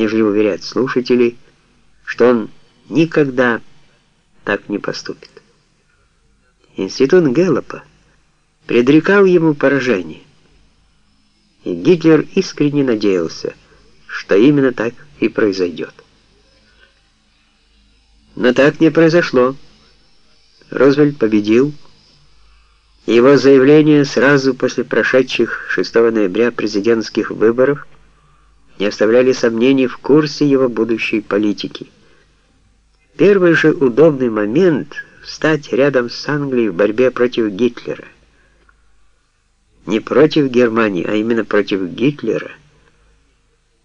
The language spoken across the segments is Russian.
нежели уверять слушателей, что он никогда так не поступит. Институт Гэллопа предрекал ему поражение, и Гитлер искренне надеялся, что именно так и произойдет. Но так не произошло. Розвельт победил, его заявление сразу после прошедших 6 ноября президентских выборов не оставляли сомнений в курсе его будущей политики. Первый же удобный момент встать рядом с Англией в борьбе против Гитлера. Не против Германии, а именно против Гитлера.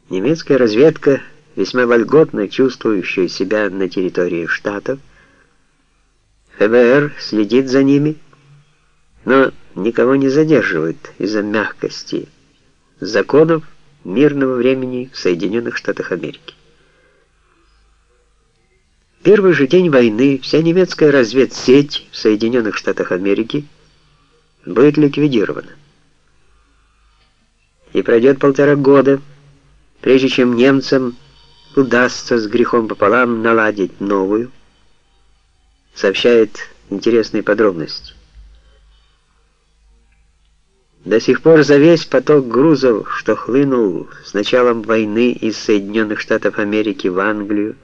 Немецкая разведка, весьма вольготно чувствующая себя на территории Штатов, ФБР следит за ними, но никого не задерживает из-за мягкости законов мирного времени в Соединенных Штатах Америки. Первый же день войны вся немецкая разведсеть в Соединенных Штатах Америки будет ликвидирована. И пройдет полтора года, прежде чем немцам удастся с грехом пополам наладить новую, сообщает интересные подробности. До сих пор за весь поток грузов, что хлынул с началом войны из Соединенных Штатов Америки в Англию,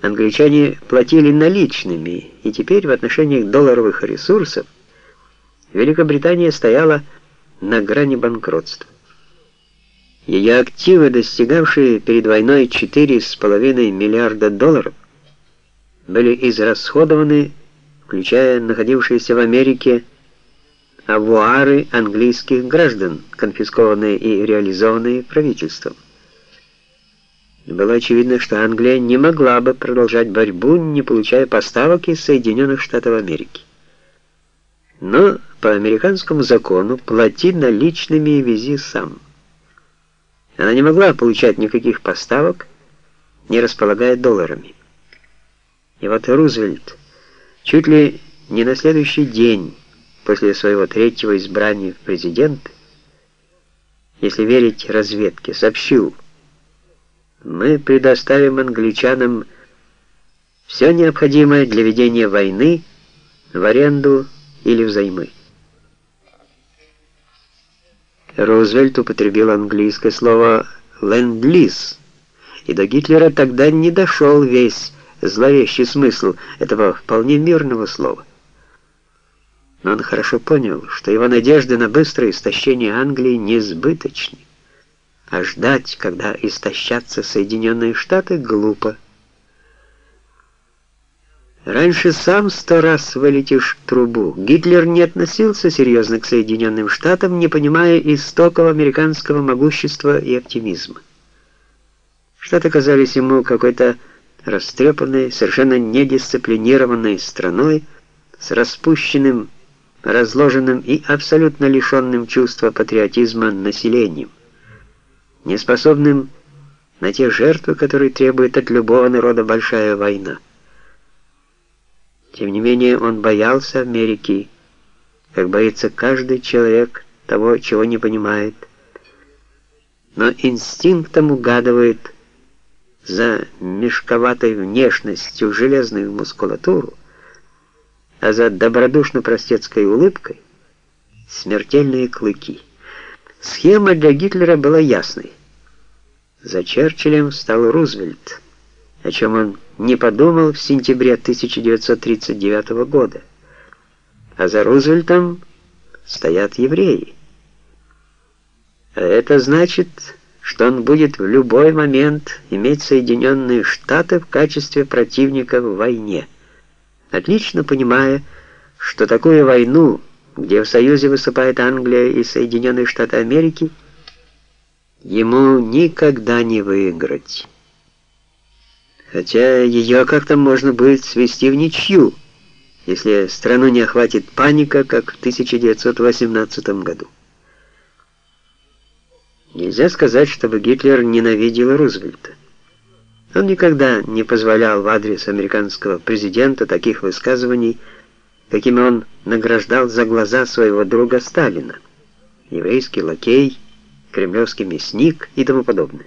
англичане платили наличными, и теперь в отношении долларовых ресурсов Великобритания стояла на грани банкротства. Ее активы, достигавшие перед войной 4,5 миллиарда долларов, были израсходованы, включая находившиеся в Америке авуары английских граждан, конфискованные и реализованные правительством. Было очевидно, что Англия не могла бы продолжать борьбу, не получая поставок из Соединенных Штатов Америки. Но по американскому закону плати наличными и вези сам. Она не могла получать никаких поставок, не располагая долларами. И вот Рузвельт чуть ли не на следующий день после своего третьего избрания в президенты, если верить разведке, сообщил, мы предоставим англичанам все необходимое для ведения войны в аренду или взаймы. Рузвельт употребил английское слово «ленд-лиз», и до Гитлера тогда не дошел весь зловещий смысл этого вполне мирного слова но он хорошо понял, что его надежды на быстрое истощение Англии несбыточны, а ждать, когда истощатся Соединенные Штаты, глупо. Раньше сам сто раз вылетишь в трубу. Гитлер не относился серьезно к Соединенным Штатам, не понимая истоков американского могущества и оптимизма. Штаты казались ему какой-то растрепанной, совершенно недисциплинированной страной с распущенным разложенным и абсолютно лишенным чувства патриотизма населением, неспособным на те жертвы, которые требует от любого народа большая война. Тем не менее, он боялся Америки, как боится каждый человек того, чего не понимает, но инстинктом угадывает за мешковатой внешностью железную мускулатуру, а за добродушно-простецкой улыбкой смертельные клыки. Схема для Гитлера была ясной. За Черчиллем стал Рузвельт, о чем он не подумал в сентябре 1939 года. А за Рузвельтом стоят евреи. А это значит, что он будет в любой момент иметь Соединенные Штаты в качестве противника в войне отлично понимая, что такую войну, где в союзе выступает Англия и Соединенные Штаты Америки, ему никогда не выиграть. Хотя ее как-то можно будет свести в ничью, если страну не охватит паника, как в 1918 году. Нельзя сказать, чтобы Гитлер ненавидел Рузвельта. Он никогда не позволял в адрес американского президента таких высказываний, какими он награждал за глаза своего друга Сталина, еврейский лакей, кремлевский мясник и тому подобное.